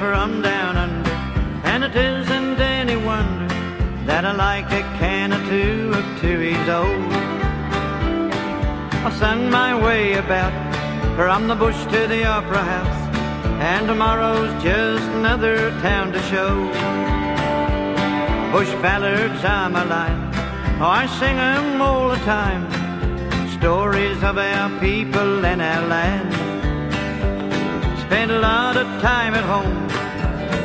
from down under, and it isn't any wonder that I like a can or two of Tooheys Old. I've sung my way about from the bush to the opera house, and tomorrow's just another town to show. Bush ballads my life, oh, I sing 'em all the time. Stories of our people and our land. Lot of time at home,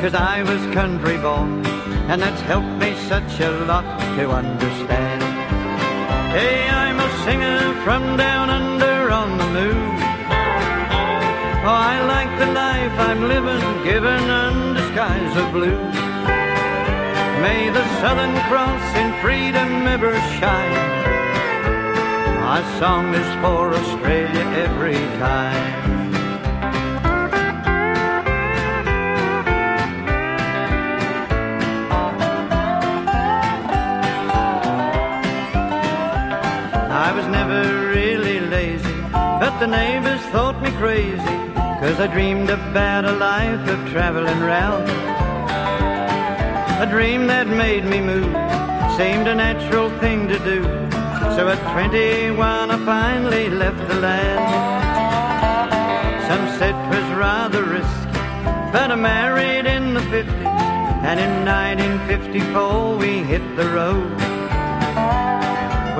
cause I was country born, and that's helped me such a lot to understand. Hey, I'm a singer from down under on the move. Oh, I like the life I'm living, given under skies of blue. May the Southern Cross in freedom ever shine. My song is for Australia every time. I was never really lazy, but the neighbors thought me crazy, cause I dreamed about a life of traveling round. A dream that made me move, seemed a natural thing to do. So at 21 I finally left the land. Some said 'twas rather risky, but I married in the 50s, and in 1954 we hit the road.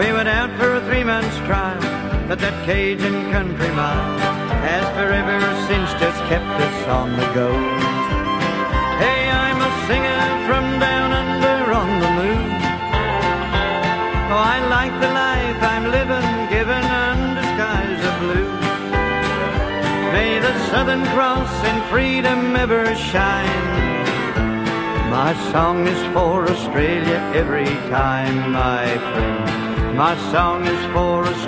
We went out for a three months trial, but that Cajun country mile has forever since just kept us on the go. Hey, I'm a singer from down under on the moon. Oh, I like the life I'm living, given under skies of blue. May the Southern Cross in freedom ever shine. My song is for Australia every time, my friend. My song is for time.